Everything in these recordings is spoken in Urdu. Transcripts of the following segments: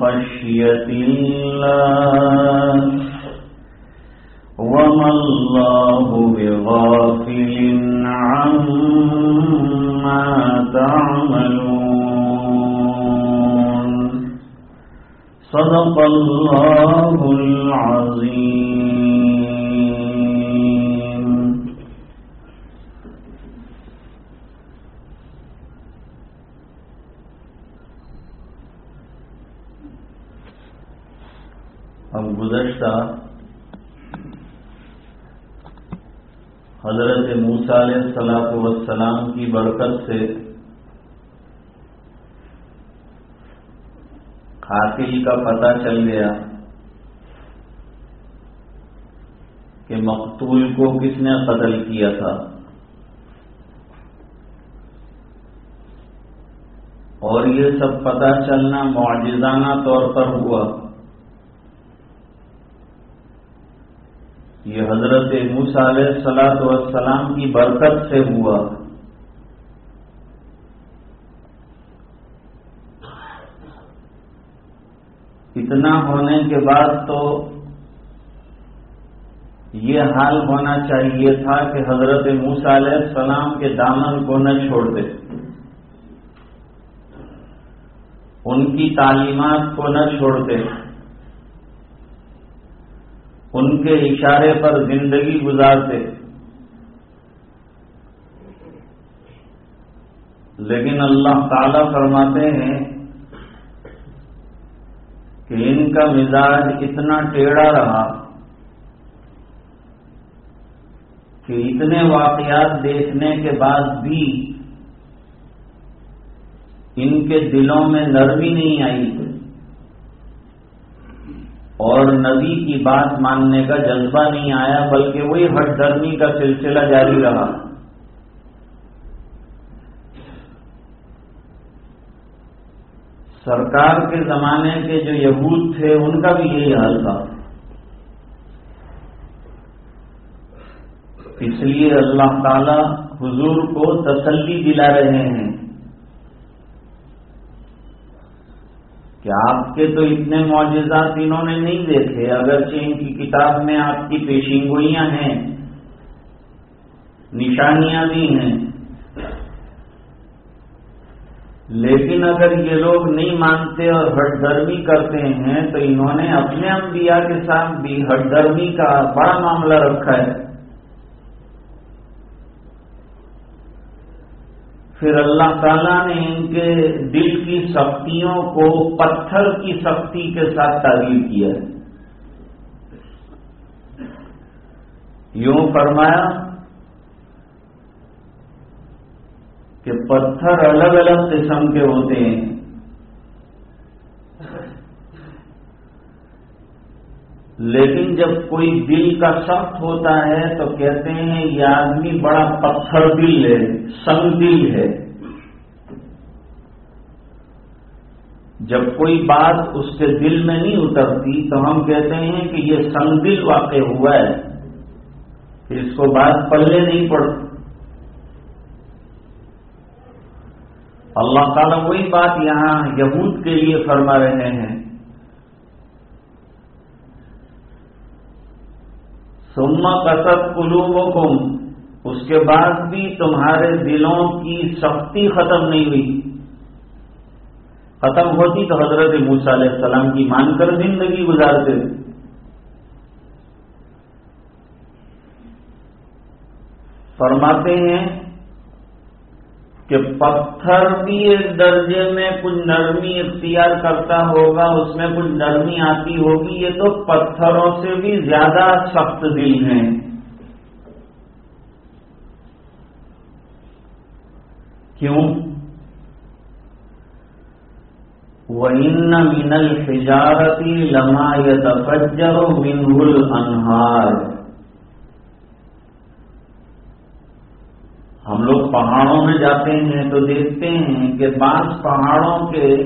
خشية الله وما الله بغافل عما تعملون. صدق الله العظيم. گزشتہ حضرت علیہ صلاح وسلام کی برکت سے قاتل کا پتہ چل گیا کہ مقتول کو کس نے قتل کیا تھا۔ اور یہ سب پتہ چلنا معجزانہ طور پر ہوا۔ یہ حضرت علیہ سلاط والسلام کی برکت سے ہوا۔ اتنا ہونے کے بعد تو یہ حال ہونا چاہیے تھا کہ حضرت علیہ السلام کے دامن کو نہ چھوڑ دے۔ ان کی تعلیمات کو نہ چھوڑ دے۔ ان کے اشارے پر زندگی گزارتے۔ لیکن اللہ تعالی فرماتے ہیں کہ ان کا مزاج اتنا ٹیڑھا رہا کہ اتنے واقعات دیکھنے کے بعد بھی ان کے دلوں میں نرمی نہیں آئی۔ اور نبی کی بات ماننے کا جذبہ نہیں آیا، بلکہ وہی ہٹ درمی کا سلسلہ جاری رہا۔ سرکار کے زمانے کے جو یہود تھے، ان کا بھی یہی حال تھا۔ اس لیے اللہ تعالی حضور کو تسلی دلا رہے ہیں۔ کہ آپ کے تو اتنے معجزات انہوں نے نہیں دیکھے، اگرچہ ان کی کتاب میں آپ کی پیشینگوئیاں ہیں، نشانیاں بھی ہیں۔ لیکن اگر یہ لوگ نہیں مانتے اور ہٹ درمی کرتے ہیں، تو انہوں نے اپنے انبیاء کے ساتھ بھی ہٹ درمی کا بڑا معاملہ رکھا ہے۔ پھر اللہ تعالیٰ نے ان کے دل کی سختیوں کو پتھر کی سختی کے ساتھ تعبیر کیا ہے۔ یوں فرمایا کہ پتھر الگ الگ قسم کے ہوتے ہیں۔ لیکن جب کوئی دل کا سخت ہوتا ہے تو کہتے ہیں یہ آدمی بڑا پتھر دل ہے، سنگ دل ہے۔ جب کوئی بات اس کے دل میں نہیں اترتی تو ہم کہتے ہیں کہ یہ سنگ دل واقع ہوا ہے۔ کہ اس کو بات پلے نہیں پڑتی۔ اللہ تعالیٰ وہی بات یہاں یہود کے لیے فرما رہے ہیں۔ سما کسب قلوبکم، اس کے بعد بھی تمہارے دلوں کی سختی ختم نہیں ہوئی۔ ختم ہوتی تو حضرت موسیٰ علیہ السلام کی مان کر زندگی گزارتے۔ فرماتے ہیں کہ پتھر بھی ایک درجے میں کچھ نرمی اختیار کرتا ہوگا، اس میں کچھ نرمی آتی ہوگی، یہ تو پتھروں سے بھی زیادہ سخت دل ہیں کیوں؟ وَإِنَّ مِنَ الْحِجَارَةِ لَمَا يَتَفَجَّرُ مِنْهُ الْأَنْهَارِ۔ ہم لوگ پہاڑوں میں جاتے ہیں تو دیکھتے ہیں کہ بعض پہاڑوں کے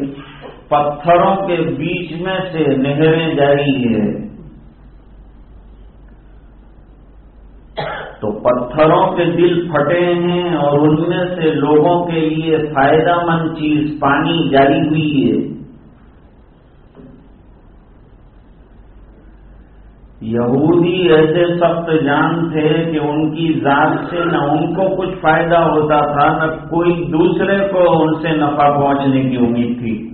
پتھروں کے بیچ میں سے نہریں جاری ہے تو پتھروں کے دل پھٹے ہیں اور ان میں سے لوگوں کے لیے فائدہ مند چیز پانی جاری ہوئی ہے۔ یہودی ایسے سخت جان تھے کہ ان کی ذات سے نہ ان کو کچھ فائدہ ہوتا تھا، نہ کوئی دوسرے کو ان سے نفع پہنچنے کی امید تھی۔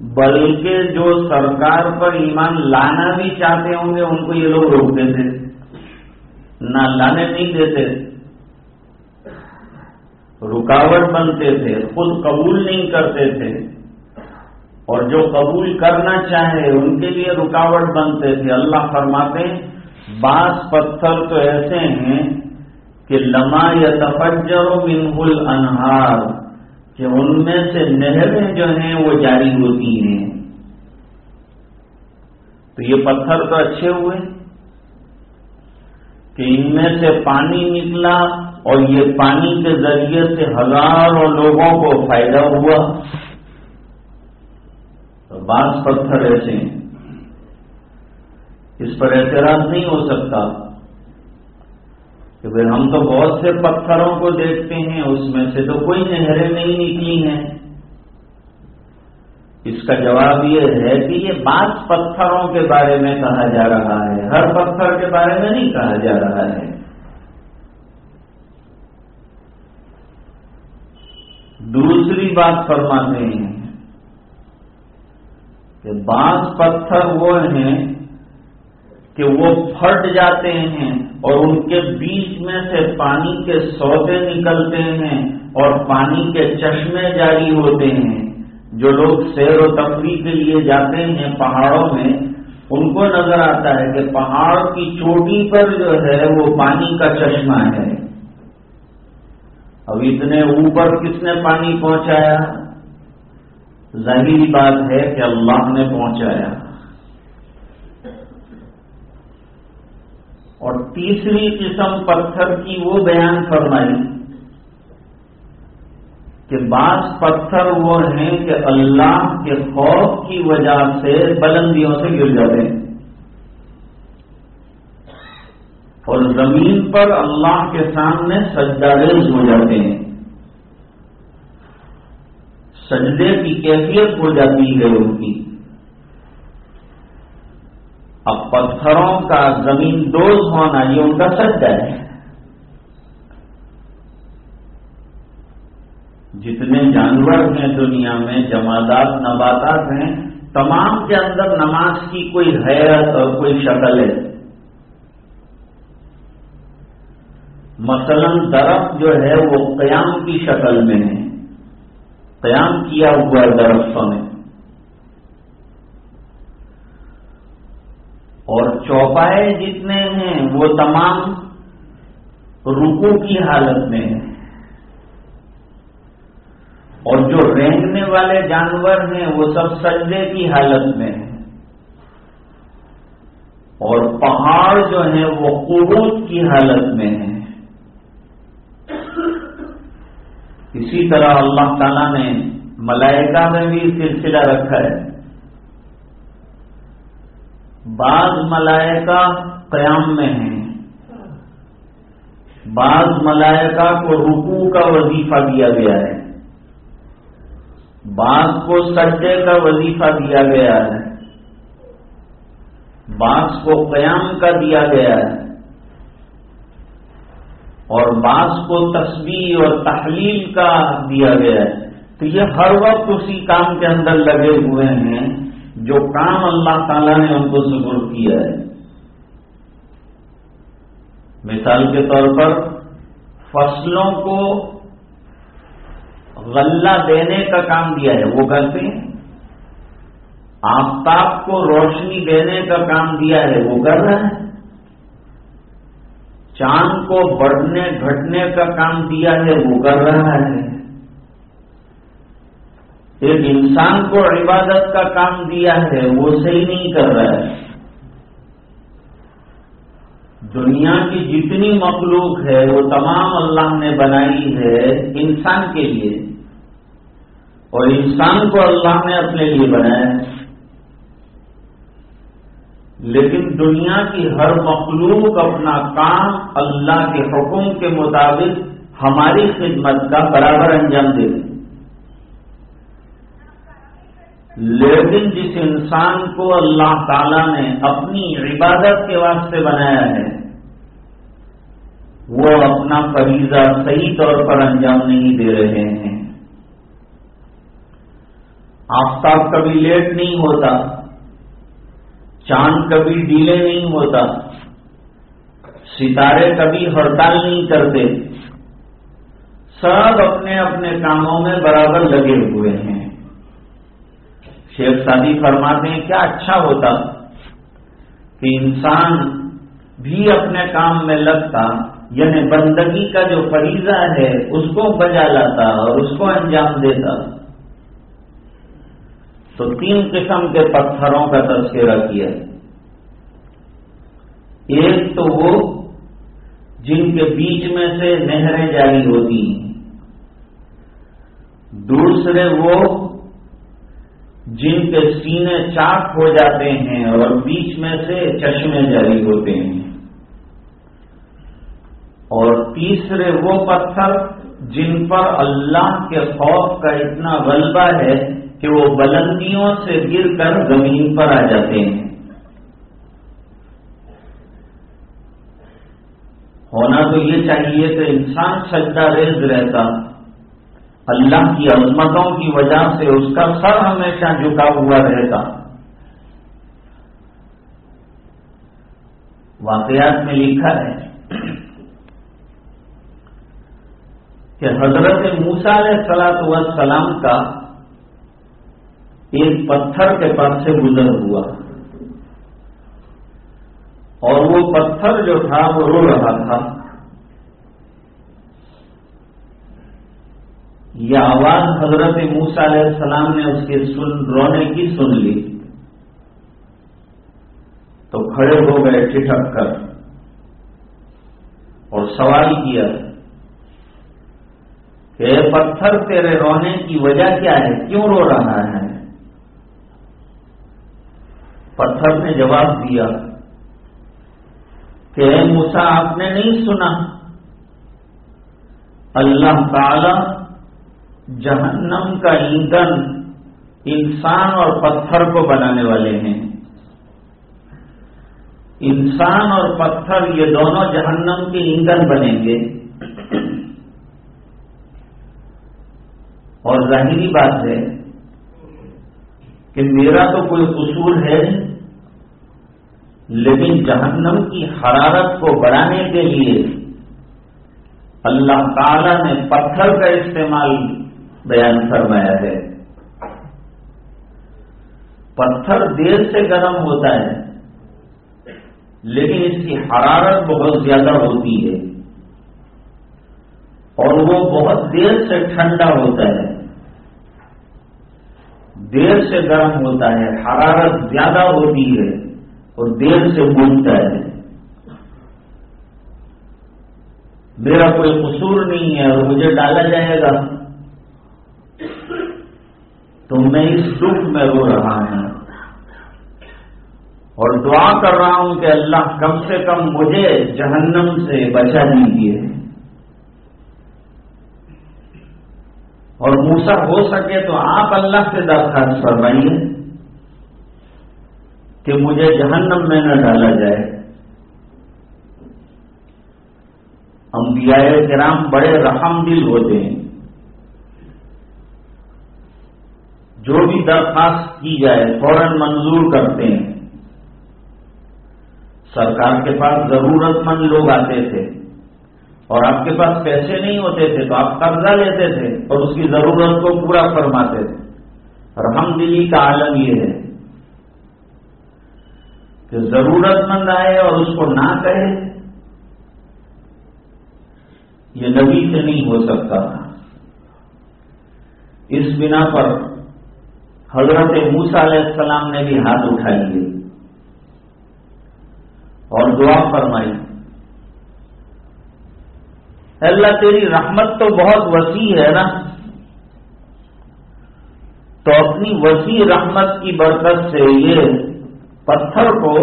بلکہ جو سرکار پر ایمان لانا بھی چاہتے ہوں گے، ان کو یہ لوگ روکتے تھے نہ لانے نہیں دیتے۔ رکاوٹ بنتے تھے، خود قبول نہیں کرتے تھے۔ اور جو قبول کرنا چاہے، ان کے لیے رکاوٹ بنتے تھے۔ اللہ فرماتے بعض پتھر تو ایسے ہیں کہ لما یا تفجر منہ انہار کہ ان میں سے نہریں جو ہیں وہ جاری ہوتی ہیں۔ تو یہ پتھر تو اچھے ہوئے کہ ان میں سے پانی نکلا اور یہ پانی کے ذریعے سے ہزاروں لوگوں کو فائدہ ہوا۔ بعض پتھر ایسے ہیں۔ اس پر اعتراض نہیں ہو سکتا کہ بھائی ہم تو بہت سے پتھروں کو دیکھتے ہیں، اس میں سے تو کوئی نہریں نہیں نکلی ہیں۔ اس کا جواب یہ ہے کہ یہ بعض پتھروں کے بارے میں کہا جا رہا ہے۔ ہر پتھر کے بارے میں نہیں کہا جا رہا ہے۔ دوسری بات فرماتے ہیں۔ کہ بعض پتھر وہ ہیں کہ وہ پھٹ جاتے ہیں اور ان کے بیچ میں سے پانی کے سودے نکلتے ہیں اور پانی کے چشمے جاری ہوتے ہیں۔ جو لوگ سیر و تفریح کے لیے جاتے ہیں پہاڑوں میں، ان کو نظر آتا ہے کہ پہاڑ کی چوٹی پر جو ہے وہ پانی کا چشمہ ہے۔ اب اتنے اوپر کس نے پانی پہنچایا؟ ظاہری بات ہے کہ اللہ نے پہنچایا۔ اور تیسری قسم پتھر کی وہ بیان فرمائی کہ بعض پتھر وہ ہیں کہ اللہ کے خوف کی وجہ سے بلندیوں سے گر جاتے ہیں۔ اور زمین پر اللہ کے سامنے سجداریز ہو جاتے ہیں۔ سجدے کی کیفیت ہو جاتی ہے ان کی۔ اب پتھروں کا زمین دوز ہونا یہ ان کا سجدہ ہے۔ جتنے جانور ہیں دنیا میں، جمادات، نباتات ہیں، تمام کے اندر نماز کی کوئی حیرت اور کوئی شکل ہے۔ مثلا درخت جو ہے وہ قیام کی شکل میں ہے۔ قیام کیا ہوا درختوں نے اور چوپائے جتنے ہیں، وہ تمام رکو کی حالت میں ہیں۔ اور جو رینگنے والے جانور ہیں، وہ سب سجدے کی حالت میں ہیں۔ اور پہاڑ جو ہیں، وہ قروط کی حالت میں ہیں۔ اسی طرح اللہ تعالیٰ نے ملائکہ میں بھی سلسلہ رکھا ہے۔ بعض ملائکہ قیام میں ہیں۔ بعض ملائکہ کو رکو کا وظیفہ دیا گیا ہے۔ بعض کو سجدے کا وظیفہ دیا گیا ہے۔ بعض کو قیام کا دیا گیا ہے۔ اور بعض کو تصویر اور تحلیل کا دیا گیا ہے۔ تو یہ ہر وقت اسی کام کے اندر لگے ہوئے ہیں جو کام اللہ تعالیٰ نے ان کو ضرور کیا ہے۔ مثال کے طور پر فصلوں کو غلہ دینے کا کام دیا ہے۔ وہ کرتے ہیں آفتاب کو روشنی دینے کا کام دیا ہے۔ وہ کر رہے ہیں چاند کو بڑھنے گھٹنے کا کام دیا ہے وہ کر رہا ہے۔ ایک انسان کو عبادت کا کام دیا ہے وہ صحیح نہیں کر رہا ہے۔ دنیا کی جتنی مخلوق ہے وہ تمام اللہ نے بنائی ہے انسان کے لیے۔ اور انسان کو اللہ نے اپنے لیے بنایا۔ ہے لیکن دنیا کی ہر مخلوق اپنا کام اللہ کے حکم کے مطابق ہماری خدمت کا برابر انجام دے لیکن جس انسان کو اللہ تعالی نے اپنی عبادت کے واسطے بنایا ہے، وہ اپنا فریضہ صحیح طور پر انجام نہیں دے رہے ہیں۔ آفتاب کبھی لیٹ نہیں ہوتا۔ چاند کبھی ڈیلے نہیں ہوتا، ستارے کبھی ہڑتال نہیں کرتے۔ سب اپنے اپنے کاموں میں برابر لگے ہوئے ہیں۔ شیخ سادی فرماتے ہیں، کیا اچھا ہوتا کہ انسان بھی اپنے کام میں لگتا یعنی بندگی کا جو فریضہ ہے، اس کو بجا لاتا اور اس کو انجام دیتا۔ تو تین قسم کے پتھروں کا تذکرہ کیا ایک تو وہ جن کے بیچ میں سے نہریں جاری ہوتی ہیں۔ دوسرے وہ جن کے سینے چاک ہو جاتے ہیں اور بیچ میں سے چشمے جاری ہوتے ہیں۔ اور تیسرے وہ پتھر جن پر اللہ کے خوف کا اتنا غلبہ ہے کہ وہ بلندیوں سے گر کر زمین پر آ جاتے ہیں۔ ہونا تو یہ چاہیے کہ انسان سجدہ ریز رہتا۔ اللہ کی عظمتوں کی وجہ سے اس کا سر ہمیشہ جھکا ہوا رہتا۔ واقعات میں لکھا ہے کہ حضرت موسا علیہ سلاط وسلام کا ایک پتھر کے پاس سے گزر ہوا۔ اور وہ پتھر جو تھا وہ رو رہا تھا۔ یہ آواز حضرت موسا علیہ السلام نے اس کے سن رونے کی سن لی۔ تو کھڑے ہو گئے، ٹھٹک کر اور سوال کیا کہ پتھر تیرے رونے کی وجہ کیا ہے؟ کیوں رو رہا ہے؟ پتھر نے جواب دیا کہ اے موسا آپ نے نہیں سنا۔ اللہ تعالی جہنم کا ایندھن انسان اور پتھر کو بنانے والے ہیں۔ انسان اور پتھر، یہ دونوں جہنم کے ایندھن بنیں گے۔ اور ظاہری بات ہے کہ میرا تو کوئی قصور ہے لیکن جہنم کی حرارت کو بڑھانے کے لیے اللہ تعالی نے پتھر کا استعمال بیان فرمایا ہے۔ پتھر دیر سے گرم ہوتا ہے، لیکن اس کی حرارت بہت زیادہ ہوتی ہے اور وہ بہت دیر سے ٹھنڈا ہوتا ہے۔ دیر سے گرم ہوتا ہے، حرارت زیادہ ہوتی ہے اور دیر سے بولتا ہے۔ میرا کوئی قصور نہیں ہے اور مجھے ڈالا جائے گا۔ تو میں اس دکھ میں رو رہا ہوں۔ اور دعا کر رہا ہوں کہ اللہ کم سے کم مجھے جہنم سے بچا دیجیے اور موسا ہو سکے تو آپ اللہ سے درخواست فرمائیے کہ مجھے جہنم میں نہ ڈالا جائے۔ انبیاء کرام بڑے رحم دل ہوتے ہیں۔ جو بھی درخواست کی جائے، فوراً منظور کرتے ہیں۔ سرکار کے پاس ضرورت مند لوگ آتے تھے۔ اور آپ کے پاس پیسے نہیں ہوتے تھے تو آپ قبضہ لیتے تھے اور اس کی ضرورت کو پورا فرماتے تھے۔ رحم دلی کا عالم یہ ہے کہ ضرورت مند آئے اور اس کو نہ کہے، یہ نبی سے نہیں ہو سکتا۔ تھا اس بنا پر حضرت موسا علیہ السلام نے بھی ہاتھ اٹھائی ہے اور دعا فرمائی۔ اللہ تیری رحمت تو بہت وسیع ہے نا۔ تو اپنی وسیع رحمت کی برکت سے یہ پتھر کو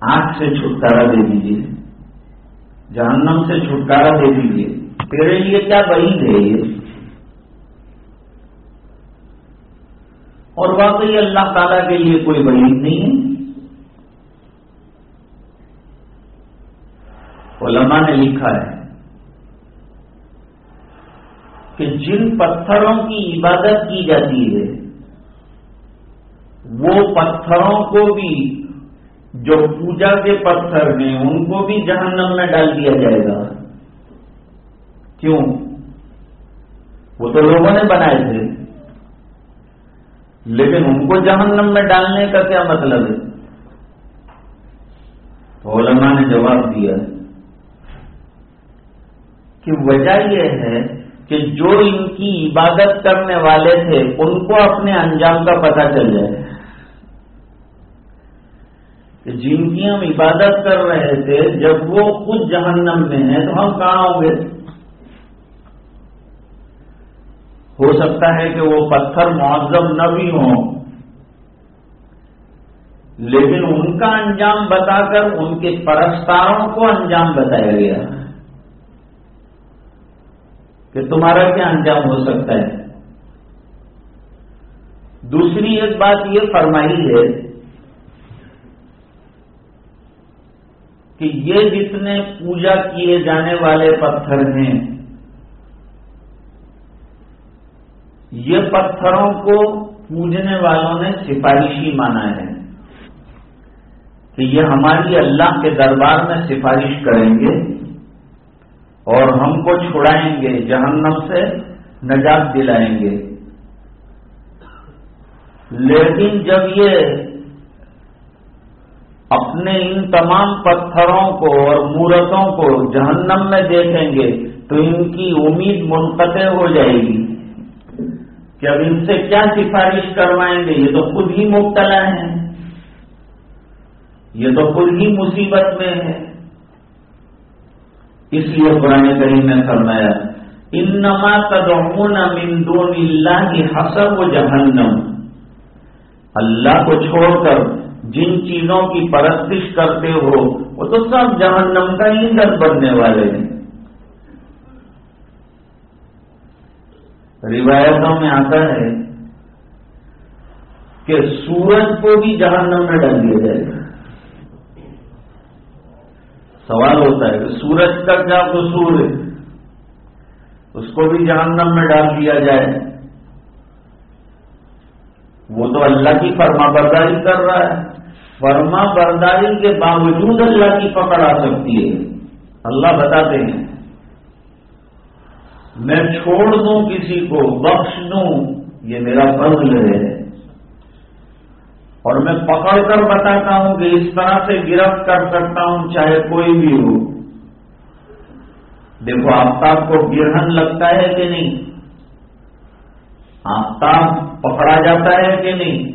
آنکھ سے چھٹکارا دے دیجیے جہنم سے چھٹکارا دے دیجیے تیرے لیے کیا بعید ہے یہ؟ اور واقعی اللہ تعالیٰ کے لیے کوئی بعید نہیں ہے۔ علماء نے لکھا ہے کہ جن پتھروں کی عبادت کی جاتی ہے، وہ پتھروں کو بھی، جو پوجا کے پتھر ہیں، ان کو بھی جہنم میں ڈال دیا جائے گا۔ کیوں؟ وہ تو لوگوں نے بنائے تھے۔ لیکن ان کو جہنم میں ڈالنے کا کیا مطلب ہے؟ علماء نے جواب دیا۔ ہے کہ وجہ یہ ہے کہ جو ان کی عبادت کرنے والے تھے، ان کو اپنے انجام کا پتہ چل جائے۔ کہ جن کی ہم عبادت کر رہے تھے، جب وہ خود جہنم میں ہیں، تو ہم کہاں ہوں گے؟ ہو سکتا ہے کہ وہ پتھر معذب نہ بھی ہوں۔ لیکن ان کا انجام بتا کر ان کے پرستاروں کو انجام بتایا گیا۔ کہ تمہارا کیا انجام ہو سکتا ہے؟ دوسری ایک بات یہ فرمائی ہے کہ یہ جتنے پوجا کیے جانے والے پتھر ہیں، یہ پتھروں کو پوجنے والوں نے سفارشی مانا ہے کہ یہ ہماری اللہ کے دربار میں سفارش کریں گے۔ اور ہم کو چھڑائیں گے، جہنم سے نجات دلائیں گے۔ لیکن جب یہ اپنے ان تمام پتھروں کو اور مورتوں کو جہنم میں دیکھیں گے، تو ان کی امید منقطع ہو جائے گی۔ کہ اب ان سے کیا سفارش کروائیں گے؟ یہ تو خود ہی مبتلا ہیں۔ یہ تو خود ہی مصیبت میں ہے اس لیے قرآن کریم نے فرمایا، انما تدعون من دون اللہ کی حسب و جہنم. اللہ کو چھوڑ کر جن چیزوں کی پرستش کرتے ہو، وہ تو سب جہنم کا ایندھن بننے والے ہیں۔ روایتوں میں آتا ہے کہ سورج کو بھی جہنم میں ڈال دیا جائے گا۔ سوال ہوتا ہے کہ سورج کا کیا قصور ہے، اس کو بھی جہنم میں ڈال دیا جائے۔ وہ تو اللہ کی فرما برداری کر رہا ہے۔ فرما برداری کے باوجود اللہ کی پکڑ آ سکتی ہے۔ اللہ بتاتے ہیں۔ میں چھوڑ دوں کسی کو، بخش دوں، یہ میرا فضل ہے۔ اور میں پکڑ کر بتاتا ہوں کہ اس طرح سے گرفت کر سکتا ہوں چاہے کوئی بھی ہو۔ دیکھو، آفتاب کو گرہن لگتا ہے کہ نہیں؟ آفتاب پکڑا جاتا ہے کہ نہیں؟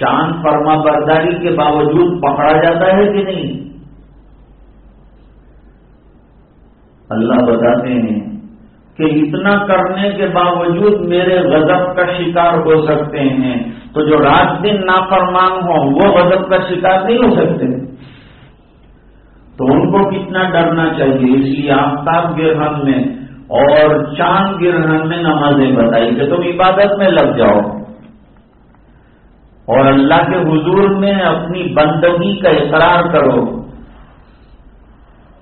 چاند فرما برداری کے باوجود پکڑا جاتا ہے کہ نہیں؟ اللہ بتاتے ہیں کہ اتنا کرنے کے باوجود میرے غضب کا شکار ہو سکتے ہیں۔ تو جو رات دن نافرمان ہو وہ غضب کا شکار نہیں ہو سکتے۔ تو ان کو کتنا ڈرنا چاہیے؟ اس لیے آفتاب گرہن میں اور چاند گرہن میں نمازیں بتائی کہ تم عبادت میں لگ جاؤ۔ اور اللہ کے حضور میں اپنی بندگی کا اقرار کرو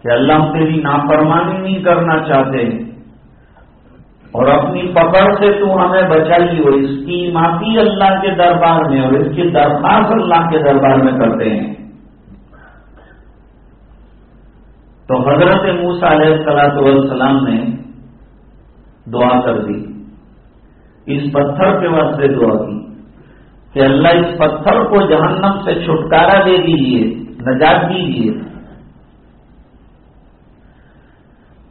کہ اللہ تیری نافرمانی نہیں کرنا چاہتے۔ اور اپنی پکڑ سے تو ہمیں بچائی ہو اس کی معافی اللہ کے دربار میں اور اس کی درخواست اللہ کے دربار میں کرتے ہیں۔ تو حضرت موسا علیہ السلاۃ والسلام نے دعا کر دی۔ اس پتھر کے واسطے دعا کی کہ اللہ اس پتھر کو جہنم سے چھٹکارا دے دیجیے نجات دیجیے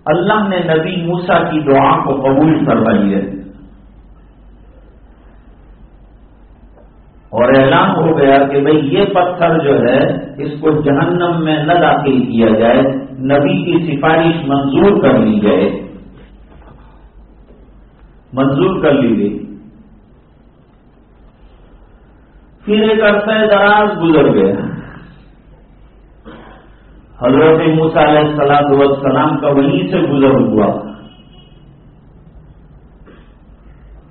اللہ نے نبی موسا کی دعا کو قبول کروائی ہے۔ اور اعلان ہو گیا کہ بھئی یہ پتھر جو ہے، اس کو جہنم میں نہ داخل کیا جائے، نبی کی سفارش منظور کر لی جائے۔ منظور کر لی گئی۔ پھر ایک عرصہ دراز گزر گیا۔ حضرت موسا علیہ السلام والسلام کا وہیں سے گزر ہوا۔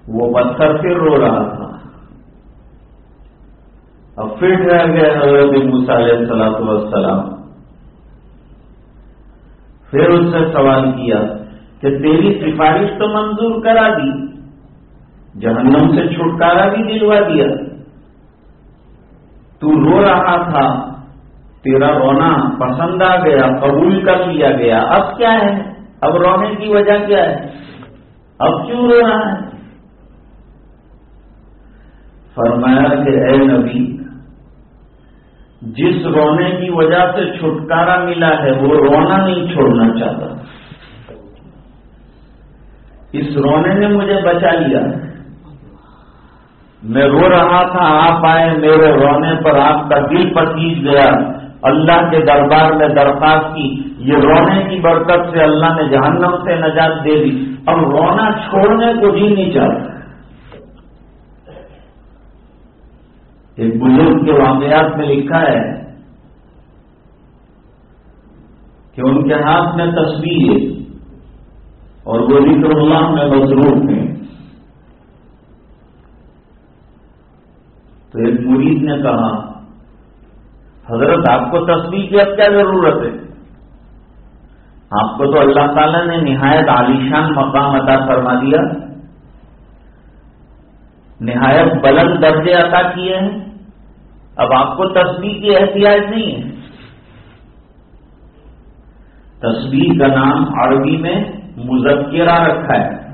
وہ پتھر پھر رو رہا تھا۔ اب پھر ٹھہر گئے حضرت موسا علیہ السلام والسلام پھر اس سے سوال کیا کہ تیری سفارش تو منظور کرا دی، جہنم سے چھٹکارا بھی دلوا دیا۔ تو رو رہا تھا۔ تیرا رونا پسند آ گیا، قبول کر لیا گیا۔ اب کیا ہے؟ اب رونے کی وجہ کیا ہے؟ اب کیوں رو رہا ہے؟ فرمایا کہ اے نبی، جس رونے کی وجہ سے چھٹکارا ملا ہے، وہ رونا نہیں چھوڑنا چاہتا۔ اس رونے نے مجھے بچا لیا۔ میں رو رہا تھا، آپ آئے، میرے رونے پر آپ کا دل پتیج گیا۔ اللہ کے دربار میں درخواست کی، یہ رونے کی برکت سے اللہ نے جہنم سے نجات دے دی۔ اب رونا چھوڑنے کو بھی نہیں چاہتا۔ ایک بزرگ کے واقعات میں لکھا ہے کہ ان کے ہاتھ میں تصویر ہے اور وہ ذکر اللہ میں مصروف ہیں۔ تو ایک مرید نے کہا حضرت آپ کو تصویر کی اب کیا ضرورت ہے؟ آپ کو تو اللہ تعالیٰ نے نہایت عالیشان مقام عطا فرما دیا۔ نہایت بلند درجے عطا کیے ہیں۔ اب آپ کو تصویر کی احتیاط نہیں ہے۔ تصویر کا نام عربی میں مذکرہ رکھا ہے۔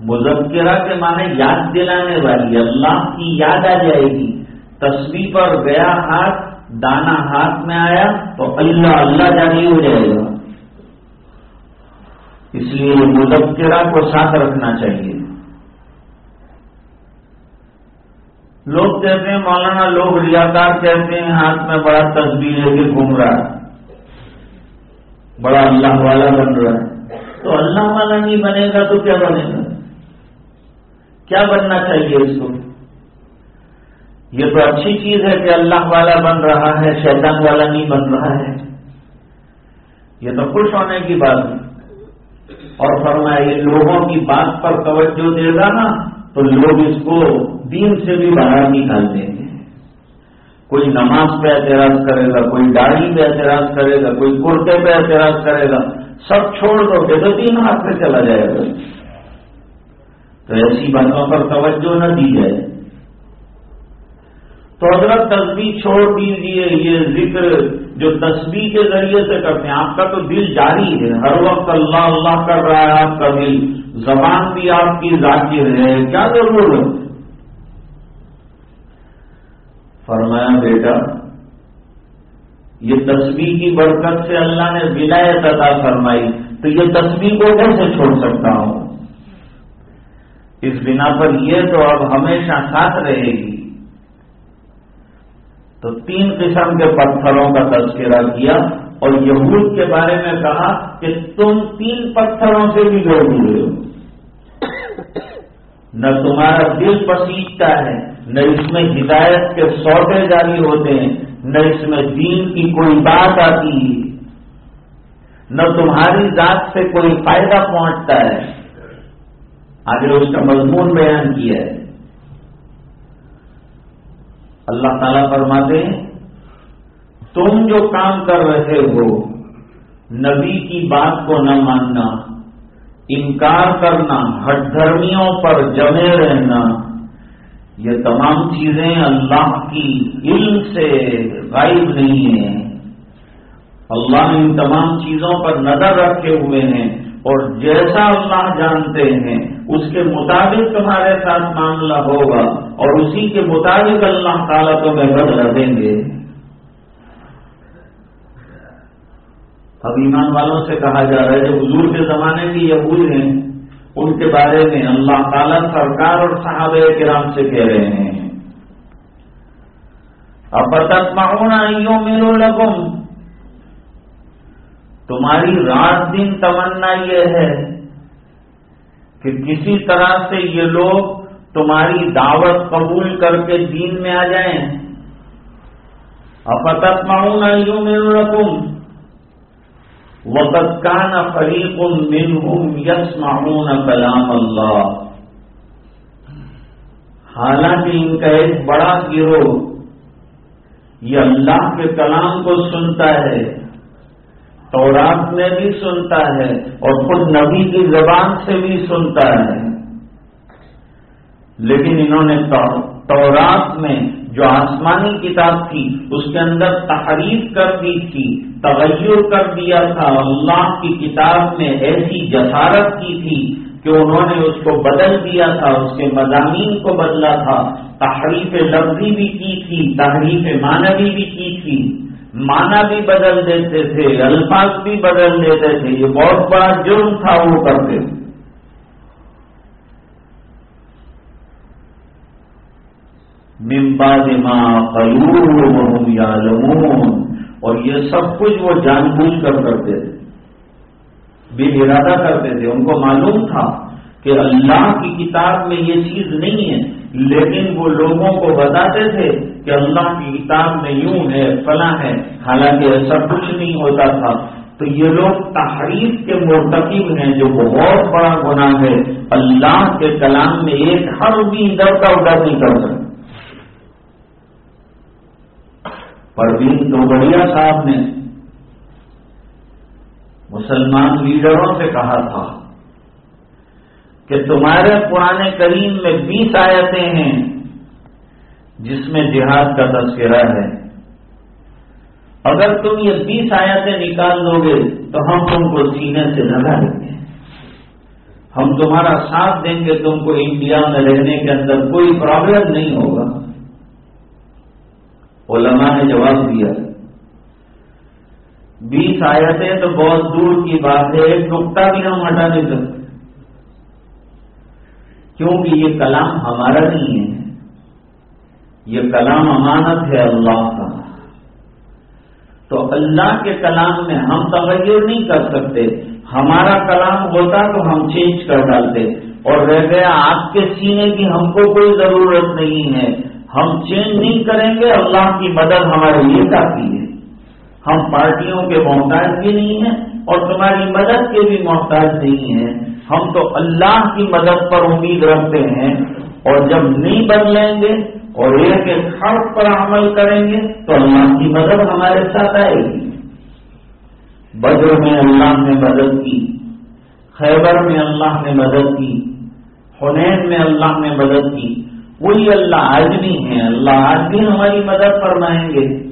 مذکرہ کے معنی یاد دلانے والی، اللہ کی یاد آ جائے گی۔ تصویر پر گیا ہاتھ، دانا ہاتھ میں آیا تو اللہ اللہ جاری ہو جائے گا۔ اس لیے مذکرہ کو ساتھ رکھنا چاہیے۔ لوگ کہتے ہیں، مولانا لوگ ریاکار کہتے ہیں، ہاتھ میں بڑا تصویر لے کے گھوم رہا ہے۔ بڑا اللہ والا بن رہا ہے۔ تو اللہ والا نہیں بنے گا تو کیا بنے گا؟ کیا بننا چاہیے اس کو؟ یہ تو اچھی چیز ہے کہ اللہ والا بن رہا ہے، شیطان والا نہیں بن رہا ہے۔ یہ تو خوش ہونے کی بات ہے۔ اور فرمایا، یہ لوگوں کی بات پر توجہ دے گا نا، تو لوگ اس کو دین سے بھی باہر نکال دیں گے۔ کوئی نماز پہ اعتراض کرے گا، کوئی داڑھی پہ اعتراض کرے گا، کوئی کرتے پہ اعتراض کرے گا۔ سب چھوڑ دو گے تو تین ہاتھ پہ چلا جائے گا۔ تو ایسی باتوں پر توجہ نہ دی جائے۔ تو حضرت تصویر چھوڑ دیجیے یہ ذکر جو تصویر کے ذریعے سے کرتے ہیں، آپ کا تو دل جاری ہے۔ ہر وقت اللہ اللہ کر رہا ہے، آپ کا دل۔ زبان بھی آپ کی ذاکر ہے۔ کیا ضرورت فرمایا، بیٹا، یہ تصویر کی برکت سے اللہ نے ولایت عطا فرمائی، تو یہ تصویر کو کیسے چھوڑ سکتا ہوں؟ اس بنا پر یہ تو اب ہمیشہ ساتھ رہے گی۔ تو تین قسم کے پتھروں کا تذکرہ کیا اور یہود کے بارے میں کہا کہ تم تین پتھروں سے بھی جوڑ ہوئے ہو۔ نہ تمہارا دل پسیجتا ہے، نہ اس میں ہدایت کے سوٹے جاری ہوتے ہیں، نہ اس میں دین کی کوئی بات آتی نہ تمہاری ذات سے کوئی فائدہ پہنچتا ہے۔ آگے اس کا مضمون بیان کیا ہے۔ اللہ تعالیٰ فرماتے ہیں، تم جو کام کر رہے ہو، نبی کی بات کو نہ ماننا، انکار کرنا ہٹ دھرمیوں پر جمے رہنا، یہ تمام چیزیں اللہ کی علم سے غائب نہیں ہیں۔ اللہ نے ان تمام چیزوں پر نظر رکھے ہوئے ہیں اور جیسا اللہ جانتے ہیں اس کے مطابق تمہارے ساتھ معاملہ ہوگا اور اسی کے مطابق اللہ تعالیٰ تو میں بدلا دیں گے۔ اب ایمان والوں سے کہا جا رہا ہے جو حضور کے زمانے کی یہ ہیں، ان کے بارے میں اللہ تعالیٰ سرکار اور صحابہ کرام سے کہہ رہے ہیں۔ اب یوں میرو لگم تمہاری رات دن تمنا یہ ہے کہ کسی طرح سے یہ لوگ تمہاری دعوت قبول کر کے دین میں آ جائیں۔ اپتت معاون یوں میرو رقم وقت کان فریق منہم یسمعون کلام اللہ۔ حالانکہ ان کا ایک بڑا گروہ یہ اللہ کے کلام کو سنتا ہے۔ تورات میں بھی سنتا ہے اور خود نبی کی زبان سے بھی سنتا ہے۔ لیکن انہوں نے تورات میں جو آسمانی کتاب تھی، اس کے اندر تحریف کر دی تھی، تغیر کر دیا تھا۔ اللہ کی کتاب میں ایسی جسارت کی تھی کہ انہوں نے اس کو بدل دیا تھا، اس کے مضامین کو بدلا تھا۔ تحریف لفظی بھی کی تھی، تحریف مانوی بھی کی تھی۔ مانا بھی بدل دیتے تھے، الفاظ بھی بدل دیتے تھے۔ یہ بہت بڑا جرم تھا وہ کرتے۔ تھے ممبا دما یا اور یہ سب کچھ وہ جان بوجھ کر کرتے تھے۔ بے ارادہ کرتے تھے۔ ان کو معلوم تھا کہ اللہ کی کتاب میں یہ چیز نہیں ہے۔ لیکن وہ لوگوں کو بتاتے تھے کہ اللہ کی کتاب میں یوں ہے، فلاں ہے۔ حالانکہ ایسا کچھ نہیں ہوتا تھا۔ تو یہ لوگ تحریف کے مرتکب ہیں، جو بہت بڑا گناہ ہے۔ اللہ کے کلام میں ایک ہر بھی ادھر کا ادھر نہیں کر سکتے پروین توگڑیا صاحب نے مسلمان لیڈروں سے کہا تھا۔ کہ تمہارے پرانے کریم میں بیس آیتیں ہیں جس میں جہاد کا تذکرہ ہے۔ اگر تم یہ بیس آیتیں نکال دو گے تو ہم تم کو سینے سے لگا دیں گے۔ ہم تمہارا ساتھ دیں گے، تم کو انڈیا میں رہنے کے اندر کوئی پرابلم نہیں ہوگا۔ علماء نے جواب دیا۔ بیس آیتیں تو بہت دور کی بات ہے، ایک نقطہ بھی ہم ہٹا نہیں سکتے۔ کیونکہ یہ کلام ہمارا نہیں ہے۔ یہ کلام امانت ہے اللہ کا۔ تو اللہ کے کلام میں ہم تغیر نہیں کر سکتے۔ ہمارا کلام ہوتا تو ہم چینج کر ڈالتے۔ اور رہ گیا آپ کے سینے کی ہم کو کوئی ضرورت نہیں ہے۔ ہم چینج نہیں کریں گے، اللہ کی مدد ہمارے لیے کافی ہے۔ ہم پارٹیوں کے محتاج بھی نہیں ہیں اور تمہاری مدد کے بھی محتاج نہیں ہیں۔ ہم تو اللہ کی مدد پر امید رکھتے ہیں اور جب نہیں بدلیں گے اور ایک ایک حرف پر عمل کریں گے تو اللہ کی مدد ہمارے ساتھ آئے گی۔ بدر میں اللہ نے مدد کی، خیبر میں اللہ نے مدد کی، حنین میں اللہ نے مدد کی۔ وہی اللہ آج بھی ہے، اللہ آج بھی ہماری مدد فرمائیں گے۔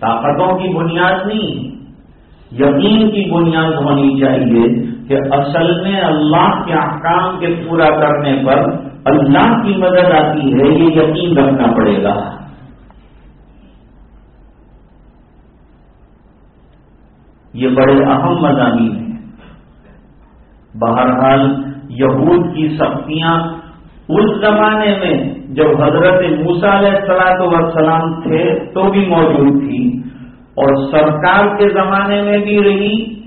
طاقتوں کی بنیاد نہیں یقین کی بنیاد ہونی چاہیے۔ کہ اصل میں اللہ کے احکام کے پورا کرنے پر اللہ کی مدد آتی ہے، یہ یقین رکھنا پڑے گا۔ یہ بڑے اہم مضامین ہیں۔ بہرحال یہود کی سختیاں اس زمانے میں جب حضرت موسا علیہ السلاط وسلام تھے تو بھی موجود تھی اور سرکار کے زمانے میں بھی رہی۔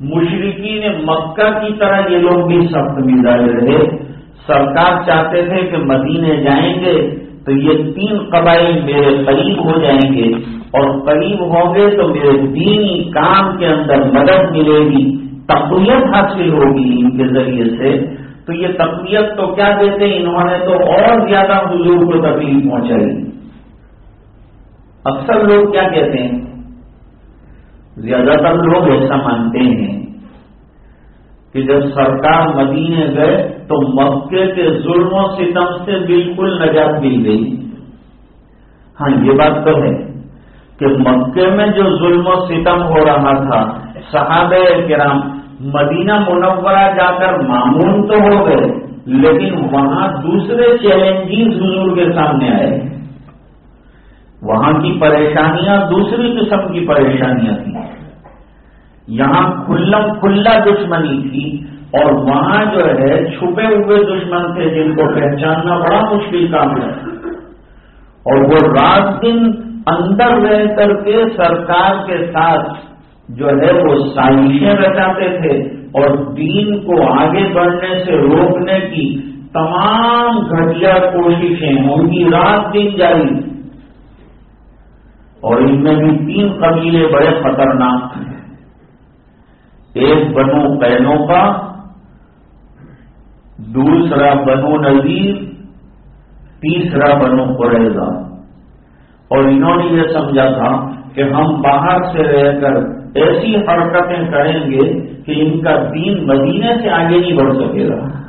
مشرقین مکہ کی طرح یہ لوگ بھی سخت مزاج رہے۔ سرکار چاہتے تھے کہ مدینے جائیں گے تو یہ تین قبائل میرے قریب ہو جائیں گے اور قریب ہوں گے تو میرے دینی کام کے اندر مدد ملے گی، تقویت حاصل ہوگی ان کے ذریعے سے۔ تو یہ تقویت تو کیا دیتے؟ انہوں نے تو اور زیادہ حضور کو تکلیف پہنچائی۔ اکثر لوگ کیا کہتے ہیں؟ زیادہ تر لوگ ایسا مانتے ہیں کہ جب سرکار مدینے گئے تو مکے کے ظلم و ستم سے بالکل نجات مل گئی۔ ہاں یہ بات تو ہے کہ مکے میں جو ظلم و ستم ہو رہا تھا، صحابہ کرام مدینہ منورہ جا کر معمول تو ہو گئے، لیکن وہاں دوسرے چیلنجز حضور کے سامنے آئے۔ وہاں کی پریشانیاں دوسری قسم کی پریشانیاں تھیں۔ یہاں کھلم کھلا دشمنی تھی اور وہاں جو ہے چھپے ہوئے دشمن تھے جن کو پہچاننا بڑا مشکل کام ہے۔ اور وہ رات دن اندر رہ کر کے سرکار کے ساتھ جو ہے وہ سازشیں رچاتے تھے اور دین کو آگے بڑھنے سے روکنے کی تمام گھٹیا کوششیں ان کی رات دن جاری۔ اور ان میں بھی تین قبیلے بڑے خطرناک ہیں۔ ایک بنو پینوں کا دوسرا بنو نذیر، تیسرا بنو قریضہ اور انہوں نے یہ سمجھا تھا کہ ہم باہر سے رہ کر ایسی حرکتیں کریں گے کہ ان کا دین مدینے سے آگے نہیں بڑھ سکے گا۔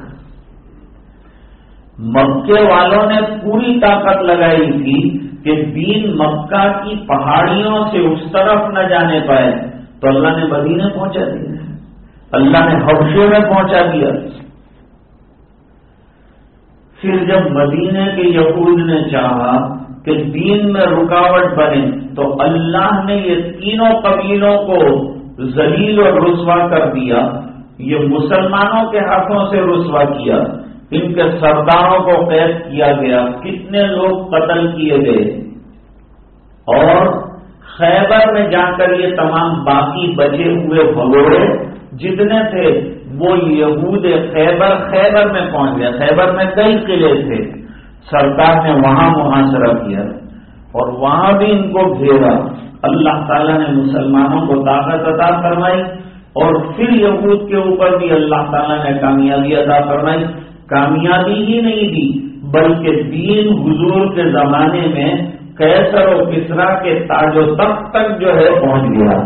مکے والوں نے پوری طاقت لگائی تھی کہ دین مکہ کی پہاڑیوں سے اس طرف نہ جانے پائے تو اللہ نے مدینے پہنچا دیا۔ اللہ نے حوشے میں پہنچا دیا۔ پھر جب مدینے کے یہود نے چاہا کہ دین میں رکاوٹ بنے تو اللہ نے یہ تینوں قبیلوں کو ذلیل اور رسوا کر دیا۔ یہ مسلمانوں کے ہاتھوں سے رسوا کیا۔ ان کے سرداروں کو قید کیا گیا۔ کتنے لوگ قتل کیے گئے۔ اور خیبر میں جا کر یہ تمام باقی بچے ہوئے بھگوڑے جتنے تھے، وہ یہود خیبر خیبر میں پہنچ گئے۔ خیبر میں کئی قلعے تھے۔ سرکار نے وہاں محاصرہ کیا اور وہاں بھی ان کو گھیرا۔ اللہ تعالیٰ نے مسلمانوں کو طاقت عطا فرمائی اور پھر یہود کے اوپر بھی اللہ تعالیٰ نے کامیابی ادا فرمائی۔ کامیابی ہی نہیں دی، بلکہ دین حضور کے زمانے میں کیسر و کسرا کے تاج و تخت تک جو ہے پہنچ گیا۔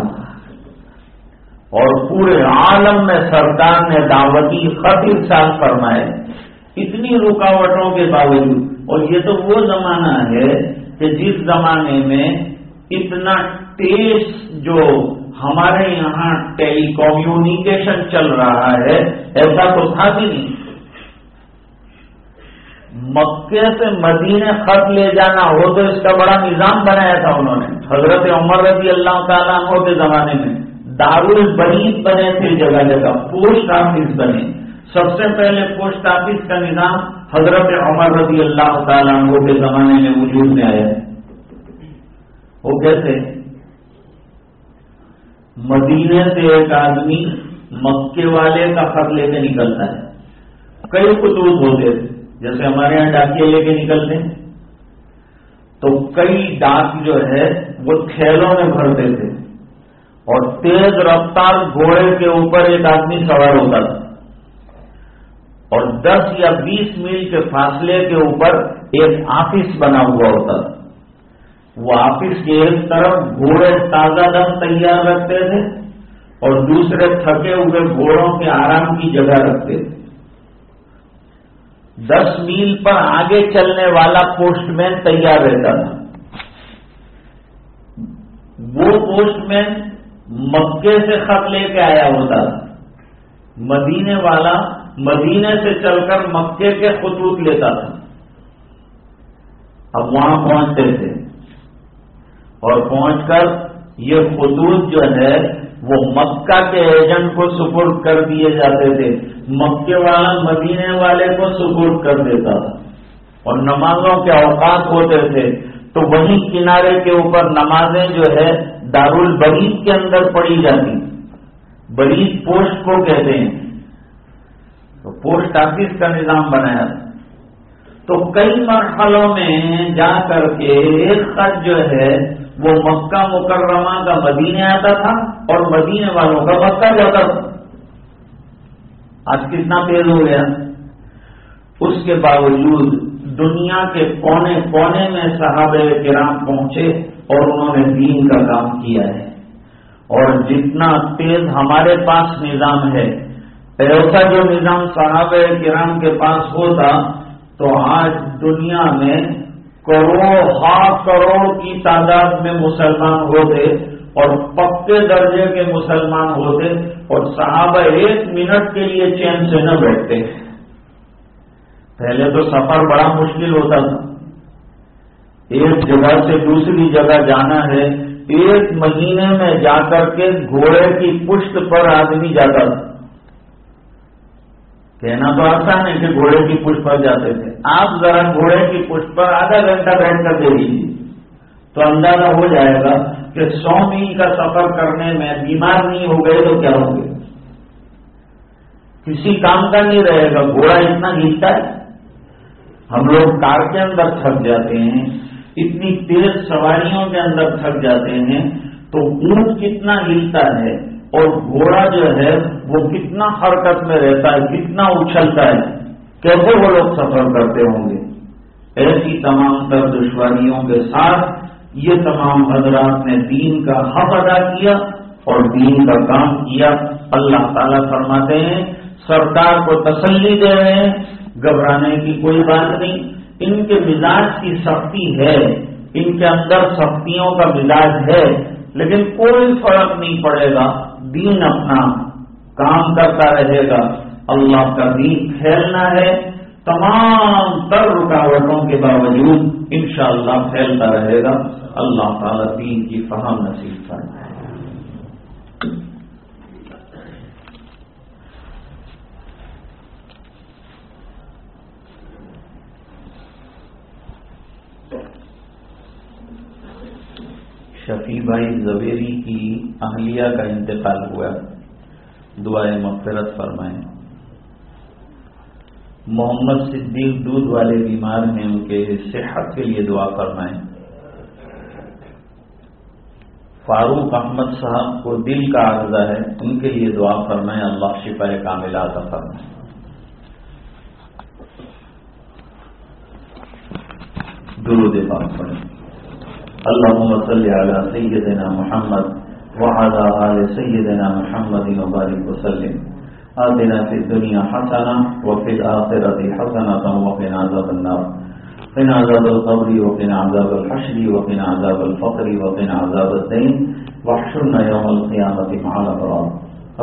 اور پورے عالم میں سرکار نے دعوتی خط ارسال فرمائے، اتنی رکاوٹوں کے باوجود، اور یہ تو وہ زمانہ ہے کہ جس زمانے میں اتنا تیز جو ہمارے یہاں ٹیلی کمیونیکیشن چل رہا ہے، ایسا تو تھا بھی نہیں۔ مکے سے مدینے خط لے جانا ہو تو اس کا بڑا نظام بنایا تھا انہوں نے۔ حضرت عمر رضی اللہ تعالیٰ عنہ کے زمانے میں دار بنے تھے جگہ جگہ، پوسٹ آفس بنے۔ سب سے پہلے پوسٹ آفس کا نظام حضرت عمر رضی اللہ تعالیٰ عنہ کے زمانے میں وجود میں آیا۔ وہ کیسے مدینے سے ایک آدمی مکے والے کا خط لے کے نکلتا ہے۔ کئی خطوط ہوتے تھے جیسے ہمارے یہاں ڈاکیے لے کے نکلتے ہیں تو کئی ڈاک جو ہے، وہ کھیلوں میں بھرتے تھے اور تیز رفتار گھوڑے کے اوپر ایک آدمی سوار ہوتا تھا۔ اور دس یا بیس میل کے فاصلے کے اوپر ایک آفس بنا ہوا ہوتا تھا۔ وہ آفس کی ایک طرف گھوڑے تازہ دم تیار رکھتے تھے اور دوسرے تھکے ہوئے گھوڑوں کے آرام کی جگہ رکھتے تھے۔ دس میل پر آگے چلنے والا پوسٹ مین تیار رہتا تھا۔ وہ پوسٹ مین مکے سے خط لے کے آیا ہوتا تھا۔ مدینے والا مدینے سے چل کر مکے کے خطوط لیتا تھا۔ اب وہاں پہنچتے تھے۔ اور پہنچ کر یہ خطوط جو ہے وہ مکہ کے ایجنٹ کو سپورٹ کر دیے جاتے تھے۔ مکے والا مدینے والے کو سپورٹ کر دیتا تھا۔ اور نمازوں کے اوقات ہوتے تھے۔ تو وہی کنارے کے اوپر نمازیں جو ہے دار البریز کے اندر پڑی جاتی۔ بریز پوسٹ کو کہتے ہیں۔ تو پوسٹ آفس کا نظام بنایا۔ تو کئی مرحلوں میں جا کر کے ایک خط جو ہے وہ مکہ مکرمہ کا مدینے آتا تھا اور مدینے والوں کا مکہ جاتا تھا۔ آج کتنا تیز ہو گیا۔ اس کے باوجود دنیا کے کونے کونے میں صحابہ کرام پہنچے اور انہوں نے دین کا کام کیا ہے۔ اور جتنا تیز ہمارے پاس نظام ہے، ایسا جو نظام صحابہ کرام کے پاس ہوتا تو آج دنیا میں کروڑ ہاف کروڑ کی تعداد میں مسلمان ہوتے اور پکے درجے کے مسلمان ہوتے اور صحابہ ایک منٹ کے لیے چین سے نہ بیٹھتے۔ پہلے تو سفر بڑا مشکل ہوتا تھا۔ ایک جگہ سے دوسری جگہ جانا ہے۔ ایک مہینے میں جا کر کے گھوڑے کی پشت پر آدمی جاتا تھا۔ کہنا تو آسان ہے کہ گھوڑے کی پشت پر جاتے تھے۔ آپ ذرا گھوڑے کی پشت پر آدھا گھنٹہ بیٹھ کر دے دیجیے تو اندازہ ہو جائے گا کہ سو میل کا سفر کرنے میں بیمار نہیں ہو گئے تو کیا ہوں گے کسی کام کا نہیں رہے گا، گھوڑا اتنا گھیچتا ہے۔ ہم لوگ کار کے اندر تھک جاتے ہیں، اتنی تیز سواریوں کے اندر تھک جاتے ہیں، تو اونٹ کتنا ہلتا ہے؟ اور گھوڑا جو ہے وہ کتنا حرکت میں رہتا ہے، کتنا اچھلتا ہے کیسے وہ لوگ سفر کرتے ہوں گے۔ ایسی تمام تر دشواریوں کے ساتھ یہ تمام حضرات نے دین کا حق ادا کیا اور دین کا کام کیا۔ اللہ تعالیٰ فرماتے ہیں سرکار کو تسلی دے رہے ہیں، گھبرانے کی کوئی بات نہیں۔ ان کے مزاج کی سختی ہے، ان کے اندر سختیوں کا مزاج ہے۔ لیکن کوئی فرق نہیں پڑے گا، دین اپنا کام کرتا رہے گا۔ اللہ کا دین پھیلنا ہے، تمام تر رکاوٹوں کے باوجود انشاءاللہ پھیلتا رہے گا۔ اللہ تعالیٰ دین کی فہم نصیب کرنا ہے شفیع بھائی زویری کی اہلیہ کا انتقال ہوا۔ دعائیں مغفرت فرمائیں۔ محمد صدیق دودھ والے بیمار ہیں، ان کے صحت کے لیے دعا فرمائیں۔ فاروق احمد صاحب کو دل کا عرضہ ہے، ان کے لیے دعا فرمائیں، اللہ شفا کاملات فرمائیں درود پاک پڑھیں۔ اللهم صل على سيدنا محمد وعلى آل سيدنا محمد وبارك وسلم. آتنا في الدنيا حسنة وفي الآخرة حسنة وقنا عذاب النار. قنا عذاب القبر وقنا عذاب الحشر وقنا عذاب الفقر وقنا عذاب الدين. واحشرنا يوم القيامة مع الأبرار.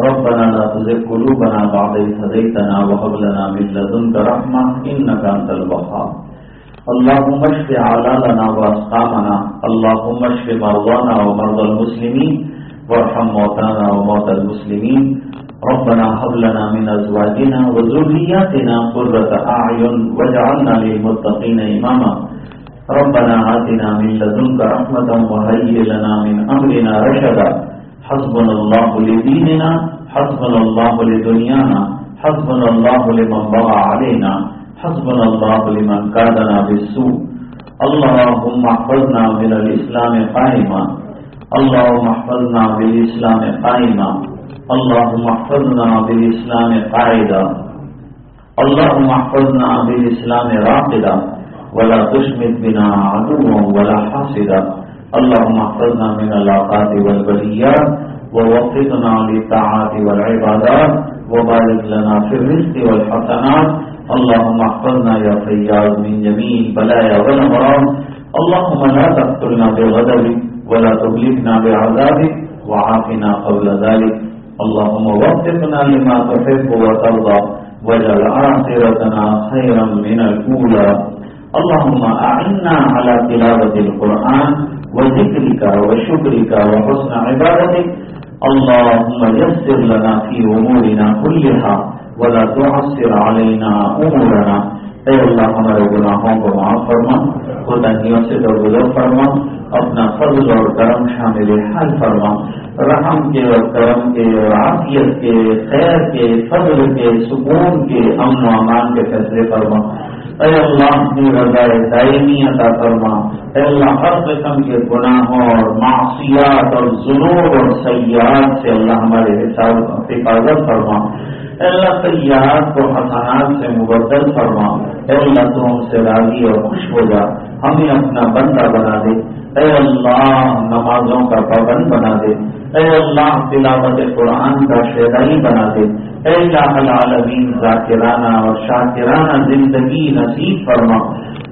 ربنا لا تزغ قلوبنا بعد إذ هديتنا وهب لنا من لدنك رحمة إنك أنت الوهاب. اللهم اشف علانا واسقامنا اللهم اشف مرضانا ومرضى المسلمين، وارحم موتانا وموتى المسلمين. ربنا هب لنا من ازواجنا وذرياتنا قرة اعين واجعلنا للمتقين اماما. ربنا آتنا من لدنك رحمة وهيئ لنا من امرنا رشدا. حسبنا الله لديننا، حسبنا الله لدنيانا، حسبنا الله لمن بغى علينا. حسبنا الله لمن كادنا بالسوء. اللهم احفظنا من الإسلام قائما. اللهم احفظنا بالإسلام قائما. اللهم احفظنا بالإسلام قائدا اللهم احفظنا بالإسلام راقدا. ولا تشمت بنا عدوا ولا حاسدا. اللهم احفظنا من الآقات والبليات ووفقنا للطاعات والعبادات. وبارك لنا في الرزق والحسنات. اللهم احفظنا يا فياض من جميع البلايا والأمراض. اللهم لا تقتلنا بغضبك ولا تهلكنا بعذابك وعافنا قبل ذلك. اللهم وفقنا لما تحب وترضى واجعل آخرتنا خيرا من الأولى. اللهم أعنا على تلاوة القرآن وذكرك وشكرك وحسن عبادتك. اللهم يسر لنا في أمورنا كلها ولا تعسر علينا أمورنا. اے اللہ ہمارے گناہوں کو معاف فرما خدائیوں سے درگزر فرما، اپنا فضل اور کرم شامل حل فرما. رحم کے اور کرم کے اور عافیت کے، خیر کے، فضل کے، سکون کے، امن و امان کے فیصلے فرما. اے اللہ اپنی رضا دائمی عطا فرما. اے اللہ ہر قسم کے گناہوں اور معاشیات اور ضرور اور سیاحت سے اللہ ہمارے حساب حفاظت فرما. اللہ سیاحت کو حسانات سے مبدل فرما، اے اللہ تو ہم سے راضی اور خوش ہو جا ہمیں اپنا بندہ بنا دے۔ اے اللہ، نمازوں کا پابند بنا دے۔ اے اللہ، تلاوت قرآن کا شہدائی بنا دے۔ اے اللہ العالمین، ذاکرانہ اور شاکرانہ زندگی نصیب فرما۔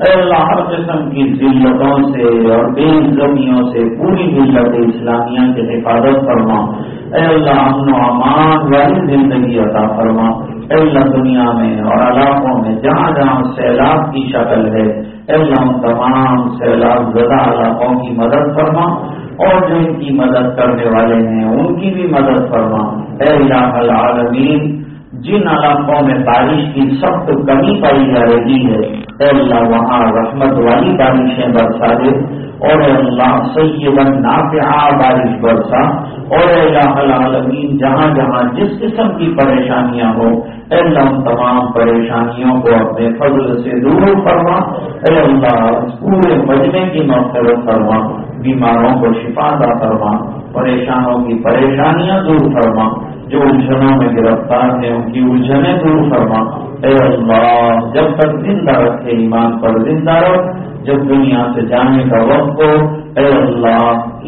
اے اللہ، ہر قسم کی ذلتوں سے اور بے زمیوں سے پوری ملت اسلامیہ کی حفاظت فرما۔ اے اللہ امن و امان والی زندگی عطا فرما۔ اے اللہ دنیا میں اور علاقوں میں جہاں جہاں سیلاب کی شکل ہے، اے اللہ ان تمام سیلاب زدہ علاقوں کی مدد فرما۔ اور جو ان کی مدد کرنے والے ہیں، ان کی بھی مدد فرما۔ اے اللہ العالمین، جن علاقوں میں بارش کی سخت کمی پائی جا رہی ہے، اے اللہ وہاں رحمت والی بارشیں برسا دے۔ اور اللہ سیدن نافعہ بارش برسا۔ اور اللہ العالمین، جہاں جہاں جس قسم کی پریشانیاں ہو، اے اللہ، ان تمام پریشانیوں کو اپنے فضل سے دور فرما۔ اے اللہ پورے مجمے کی مقصد فرما۔ بیماروں کو شفا دا فرما۔ پریشانوں کی پریشانیاں دور فرما۔ جو الجھنوں میں گرفتار ہیں، ان کی الجھنیں دور فرما۔ اے اللہ، جب تک زندہ رکھے ایمان پر زندہ رکھ جب دنیا سے جانے کا وقت ہو، اے اللہ،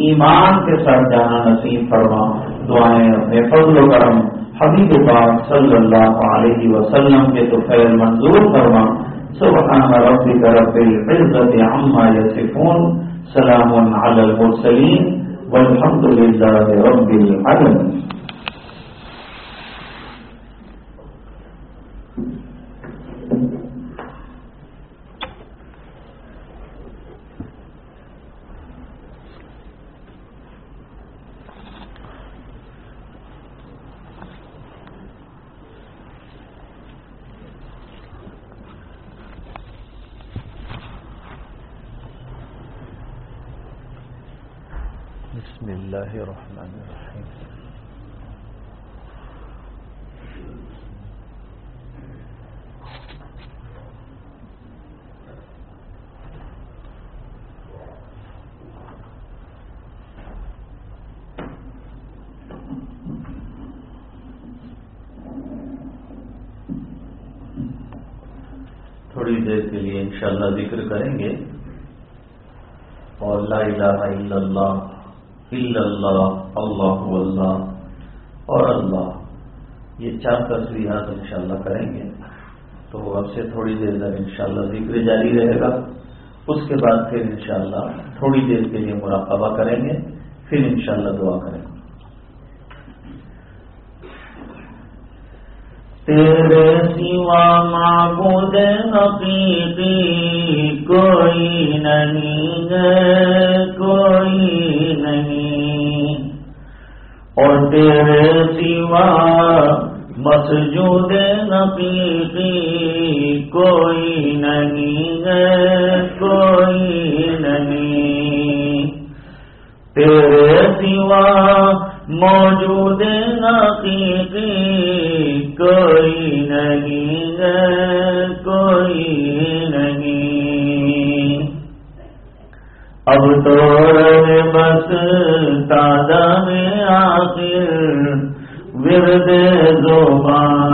ایمان کے ساتھ جانا نصیب فرما، دعائیں اپنے فضل و کرم حبیب پاک صلی اللہ علیہ وسلم کے تو خیر منظور فرما۔ سبحان ربك رب العزة عما يصفون سلام على المرسلين والحمد لله رب العالمين الله الرحمن لیے انشاءاللہ ذکر کریں گے۔ اور لا الہ الا اللہ اللہ اللہ اللہ اور اللہ۔ یہ چار تصویرات انشاءاللہ کریں گے۔ تو اب سے تھوڑی دیر تک انشاءاللہ ذکر جاری رہے گا۔ اس کے بعد پھر انشاءاللہ تھوڑی دیر کے لیے مراقبہ کریں گے۔ پھر انشاءاللہ دعا کریں گے تیرے سوا معبود حقیقی کوئی نہیں ہے، کوئی نہیں۔ اور تیرے سوا مسجود حقیقی کوئی نہیں ہے، کوئی نہیں۔ تیرے سوا موجود حقیقی کوئی نہیں ہے کوئی نہیں۔ اب تو بس تازہ میں آخر ورد زبان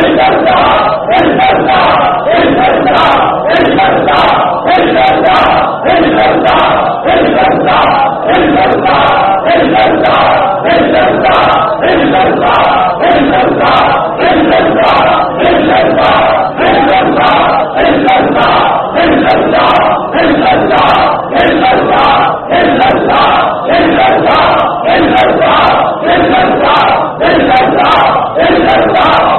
Stop! Oh, my God.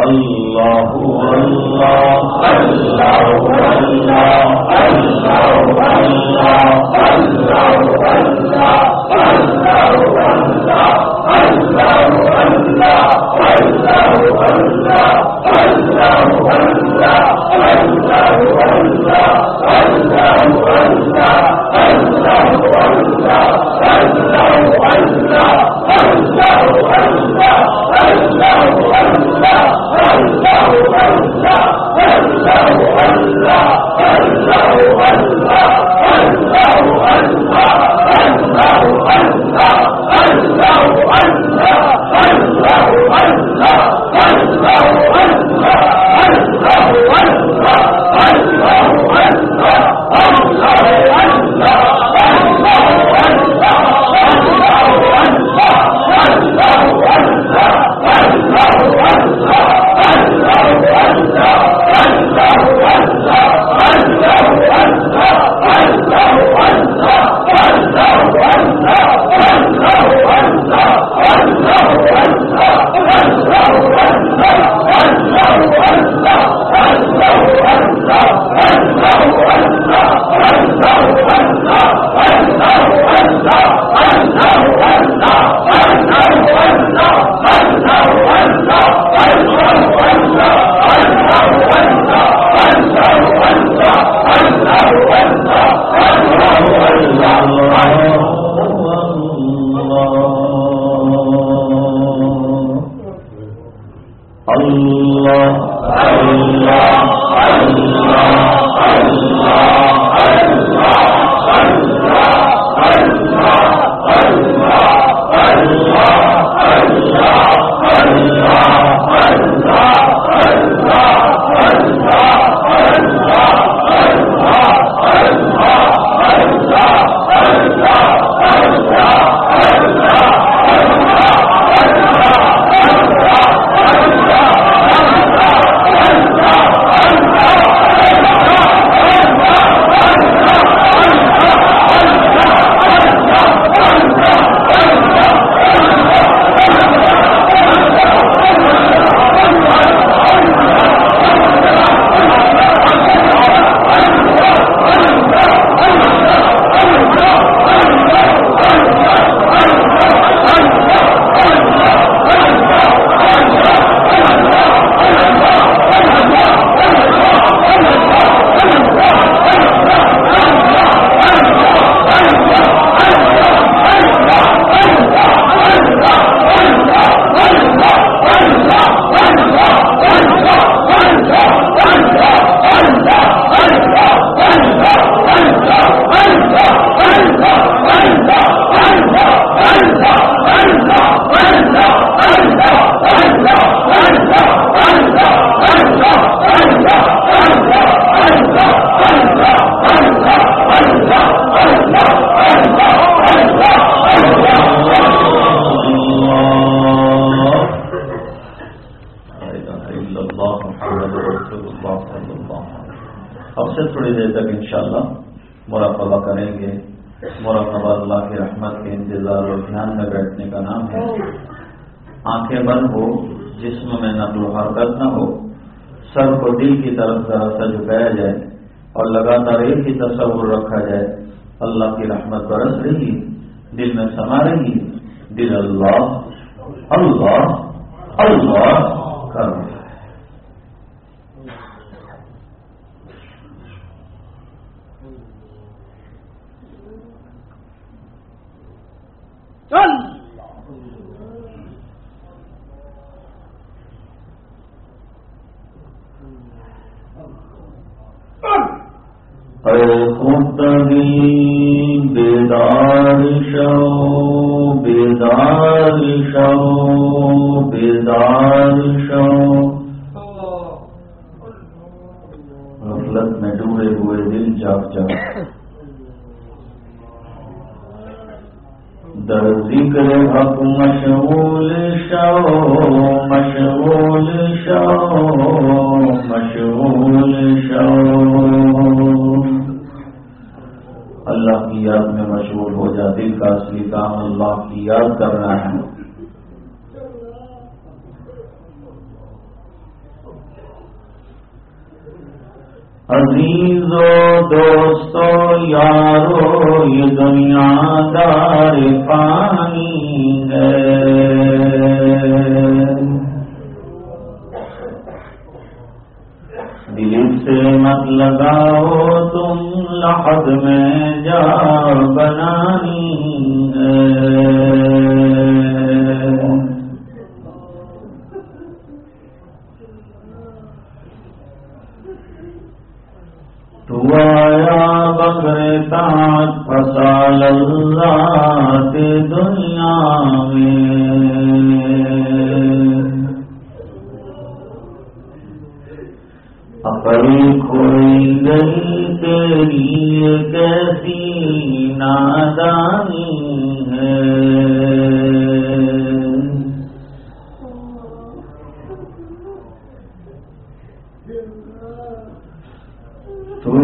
اللہ بیدار شو بیدار شو بیدار شو. غفلت میں ڈوبے ہوئے دل جاگ جاگ در ذکر حق مشغول شو مشغول شو مشغول شو اللہ کی یاد میں مشغول ہو جا، دل کا اصلی کام اللہ کی یاد کرنا ہے۔ عزیز و دوستو، یارو، یہ دنیا دار پانی ہے۔ دل سے مت لگاؤ، تم لحد میں جا بنانی ہے۔ آیا بکر تاج فصال اللہ دنیا میں۔ اپنی کھوئی گئی تیری کیسی نادانی ہے؟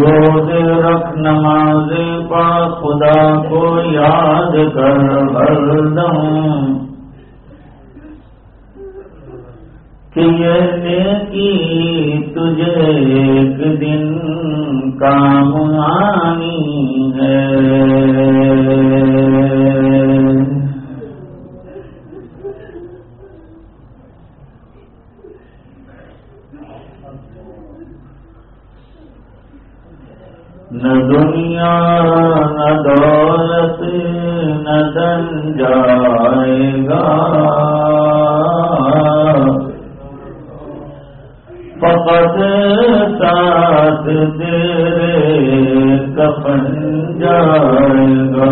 روز رکھ نماز پا خدا کو یاد کر ہر دم کہ یہ نیکی تجھے ایک دن کام آ ہے نہ دنیا نہ دولت نہ دن جائے گا فقط ساتھ تیرے کفن جائے گا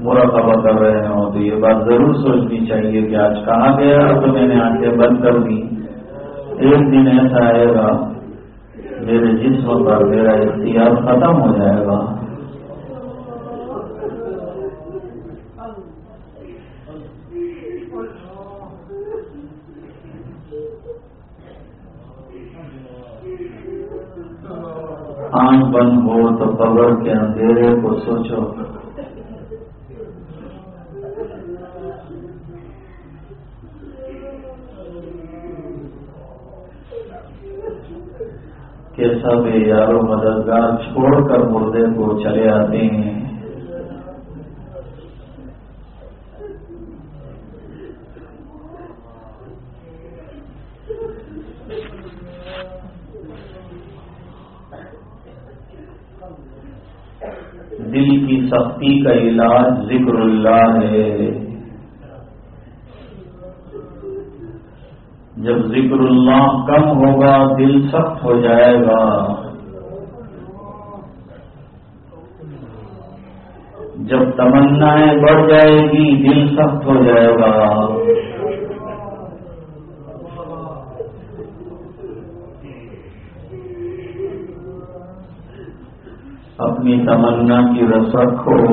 مراقبہ کر رہے ہوں تو یہ بات ضرور سوچنی چاہیے کہ آج کہاں گیا تو میں نے آنکھیں بند کر دی ایک دن ایسا آئے گا میرے جسم پر میرا اختیار ختم ہو جائے گا آنکھ بند ہو تو قبر کے اندھیرے کو سوچو کہ سب یارو مددگار چھوڑ کر مردے کو چلے آتے ہیں دل کی سختی کا علاج ذکر اللہ ہے۔ جب ذکر اللہ کم ہوگا، دل سخت ہو جائے گا۔ جب تمنائیں بڑھ جائے گی، دل سخت ہو جائے گا۔ اپنی تمنا کی رسک ہو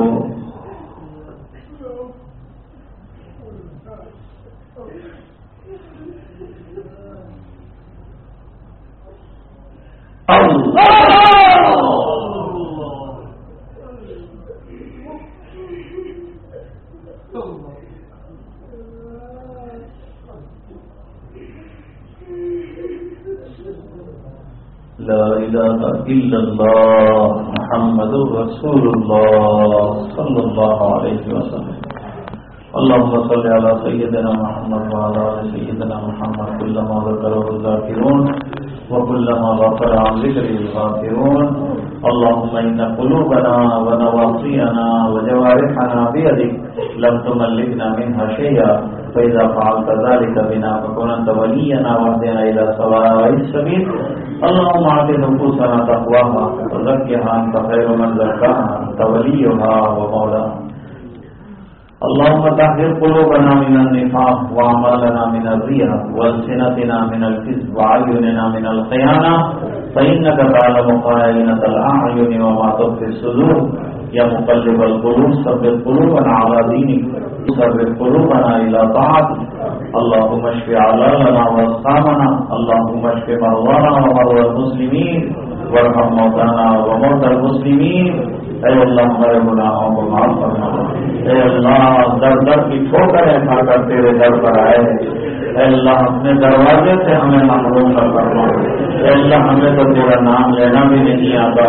لا إله إلا الله محمد رسول الله صلى الله عليه وسلم. اللهم صل على سيدنا محمد وعلى آل سيدنا محمد كلما ذكره الذاكرون وكلما غفر عن ذكره الغافرون. اللهم إن قلوبنا ونواصينا وجوارحنا بيدك لم تملكنا منها شيئا. فإذا فعلت ذلك بنا فكن أنت ولينا واهدنا إلى سواء السبيل. اللہ مات اللهم سنا نفوسنا رب کے انت خير من زكاها انت وليها مولا۔ اللهم طهر قلوبنا من النفاق واعمالنا من الرياء والسنتنا من الكذب وعيوننا من الخيانه فانك تعلم خائنة الاعين وما تخفي الصدور۔ يا مقلب القلوب، ثبت قلوبنا على دينك ثبت قلوبنا الى طاعتك اللهم اشف علالنا واصحابنا اللهم اشف مرضانا ومرضى المسلمين وارحم موتانا وموتى المسلمين اے اللہ، ہمارے گناہوں کو معاف کرنا اے اللہ، در در کی ٹھوکریں کھا کر تیرے در پر آئے۔ اے اللہ، اپنے دروازے سے ہمیں محروم کر کرنا اے اللہ ہمیں تو تیرا نام لینا بھی نہیں آتا۔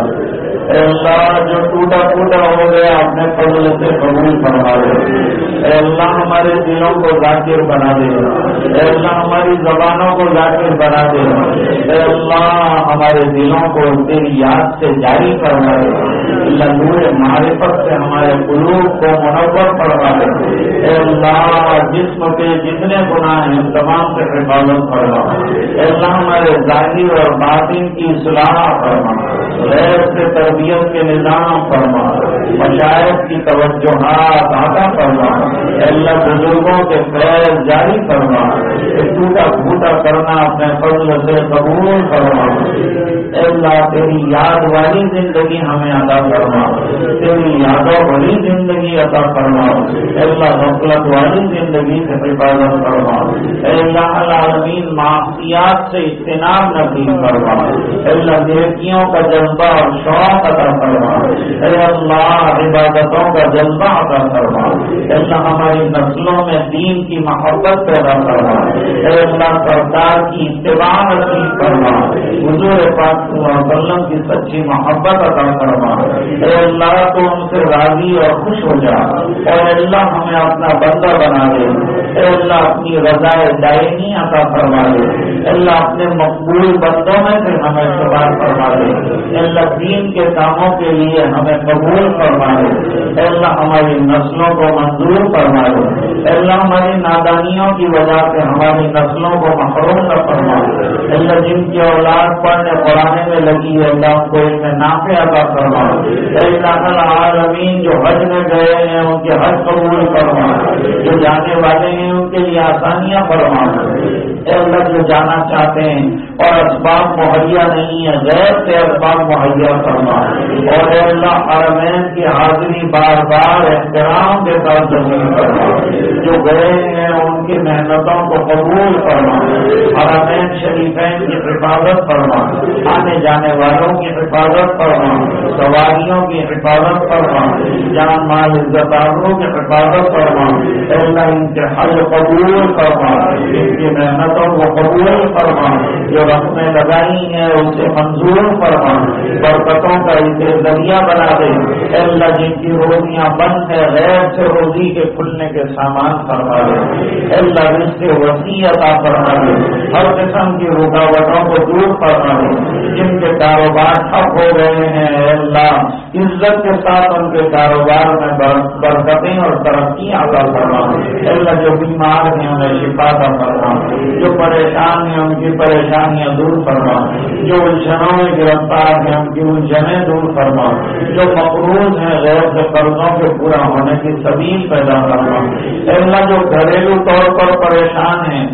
اے اللہ جو ٹوٹا ٹوٹا ہو گیا، اپنے فضل سے قبول فرما دے۔ اے اللہ ہمارے دلوں کو ذاکر بنا دے۔ اے اللہ ہماری زبانوں کو ذاکر بنا دے۔ اے اللہ ہمارے دلوں کو تیری یاد سے جاری کروا دے۔ اللہ نور معرفت سے ہمارے قلوب کو منور فرما دے۔ اے اللہ جسم کے جتنے گناہ ہیں، تمام سے حفاظت فرما۔ اے اللہ ہمارے ظاہر اور باطن کی صلاح فرما غیر سے تربیت کے نظام فرما مشاعر کی توجہات آتا فرما، اللہ بزرگوں کے فیض جاری فرما ٹوٹا پھوٹا کرنا اپنے فضل سے قبول فرما۔ اللہ، تیری یاد والی زندگی ہمیں ادا فرما، تیری یادوں والی زندگی ادا فرما۔ اللہ، غفلت والی زندگی سے حفاظت فرما۔ اللہ، العالمین معافیات سے اجتناب نصیب فرما اللہ دیکھیوں کا جذبہ اور شوق ادا فرما اللہ، عبادتوں کا جذبہ ادا فرما اللہ، ہماری نسلوں میں دین کی محبت پیدا کروا اللہ سرکار کی اتباع نصیب کروا حضور پاک وسلم کی سچی محبت ادا کروا اے اللہ، تو ان سے راضی اور خوش ہو جا۔ اور اللہ، ہمیں اپنا بندہ بنا دے۔ اے اللہ، اپنی رضا دائنی عطا فرما دے۔ اللہ، اپنے مقبول بندوں میں سے ہمیں شمار فرما دے اللہ دین کے کاموں کے لیے ہمیں قبول فرما دے۔ اللہ ہماری نسلوں کو منظور فرما دے۔ اللہ ہماری نادانیوں کی وجہ سے ہماری نسلوں کو محروم نہ فرما اللہ جن کی اولاد پڑھنے پڑھانے میں لگی ہے، اللہ کو ان میں نافع ادا فرما اللہ العالمین، جو حج میں گئے ہیں، ان کے حج قبول فرما جو جانے والے ہیں، ان کے لیے آسانیاں فرما اللہ، جو جانا چاہتے ہیں اور اسباب مہیا نہیں ہے، غیر سے اسباب مہیا فرما اور اللہ عرمین کی حاضری بار بار احترام کے ساتھ زمین کرنا جو گئے ہیں، ان کی محنتوں کو قبول کرنا حرمین شریفین کی حفاظت کرنا آنے جانے والوں کی حفاظت کرنا سواریوں کی حفاظت کرنا جان مال عزت کی حفاظت کرنا اللہ ان کے حل قبول کرنا ان کی محنتوں کو قبول فرما جو رقمیں لگائی ہیں اسے منظور فرما برکتوں کا اسے ذریعہ بنا دے اللہ، جن کی روزیاں بند ہے غیر سے روزی کے کھلنے کے سامان فرما دے اللہ اس سے وسیع عطا فرما دے ہر قسم کی رکاوٹوں کو دور فرما دے جن کے کاروبار ٹھپ ہو گئے ہیں اللہ، عزت کے ساتھ ان کے کاروبار میں برکتیں اور ترقی عطا فرما اللہ، جو بیمار ہیں، انہیں شفا کا فرما جو پریشان ہیں، ان کی پریشانیاں دور فرما جو الجھنوں میں گرفتار ہیں، ان کی الجھنیں دور فرما جو مقروض ہیں، غیر سے قرضوں کے پورا ہونے کی سبیل پیدا کرنا اللہ، جو گھریلو طور پر پریشان ہیں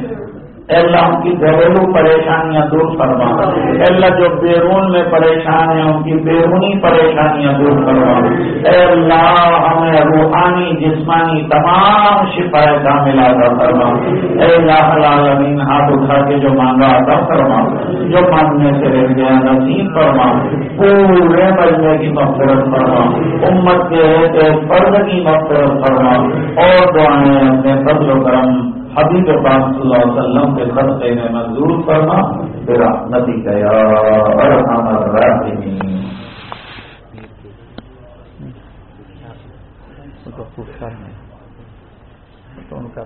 اے اللہ ان کی گھریلو پریشانیاں دور فرما اے اللہ جو بیرون میں پریشان ہیں، ان کی بیرونی پریشانیاں دور کروا اے اللہ، ہمیں روحانی، جسمانی تمام شفایت کا ملا کر فرما اے اللہ العالمین، ہاتھ اٹھا کے جو مانگا عطا فرما جو مانگنے سے رہ گیا، نصیب فرما پورے مجمے کی مغفرت فرما امت کے فرد کی مغفرت فرما اور دعائیں اپنے فضل و کرم حبیب پاک صلی اللہ علیہ وسلم کے خطے میں منظور کرنا پھر نتی گیا ان کا